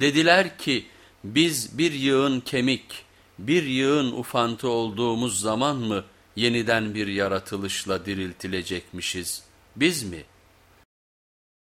Dediler ki biz bir yığın kemik, bir yığın ufantı olduğumuz zaman mı yeniden bir yaratılışla diriltilecekmişiz biz mi?''